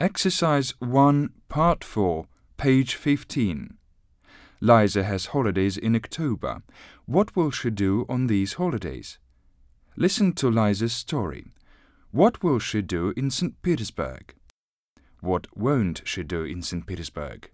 Exercise 1, Part 4, page 15. Liza has holidays in October. What will she do on these holidays? Listen to Liza's story. What will she do in St. Petersburg? What won't she do in St. Petersburg?